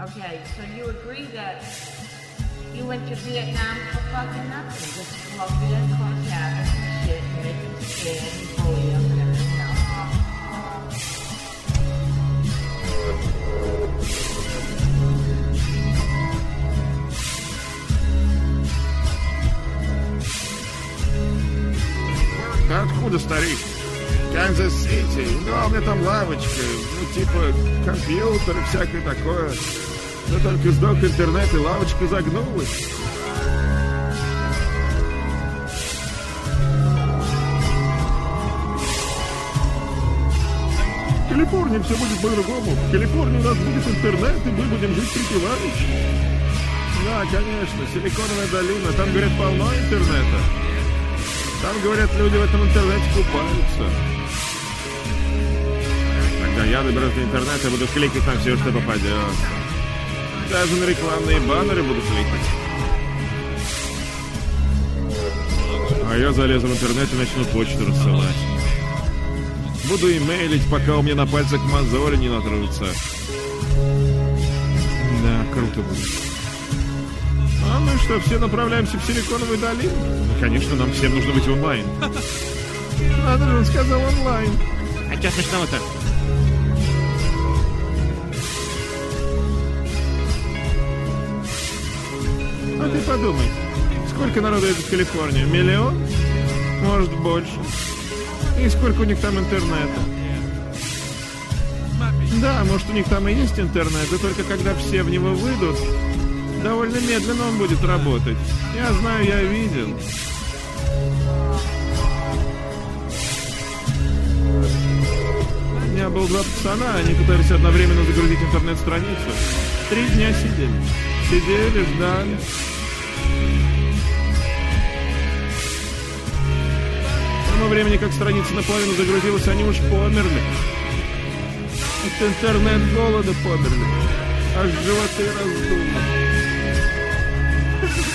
Okay, so you agree that you went to Vietnam for fucking nothing, just smoking and and shit, making and and everything That's cool to study. Канзас-Сити. Ну, а у меня там лавочка. Ну, типа, компьютер и всякое такое. Но только сдох интернет, и лавочка загнулась. В Калифорнии все будет по-другому. В Калифорнии у нас будет интернет, и мы будем жить припеваючи. Да, конечно, Силиконовая долина. Там, говорят, полно интернета. Там, говорят, люди в этом интернете купаются. Когда я доберусь до интернета, буду кликать на все, что попадет. Даже на рекламные баннеры буду кликать. А я залезу в интернет и начну почту рассылать. Буду имейлить, пока у меня на пальцах мозоли не натрутся. Да, круто будет. Что, все направляемся в Силиконовую долину? Ну, конечно, нам всем нужно быть онлайн. Надо же, он сказал онлайн. А что смешного-то? А ты подумай, сколько народу едет в Калифорнию? Миллион? Может, больше. И сколько у них там интернета? Да, может, у них там и есть интернет, да только когда все в него выйдут, довольно медленно он будет работать. Я знаю, я видел. У меня было два пацана, они пытались одновременно загрузить интернет-страницу. Три дня сидели. Сидели, ждали. К тому времени, как страница наполовину загрузилась, они уж померли. От интернет-голода померли. Аж животы раздуло.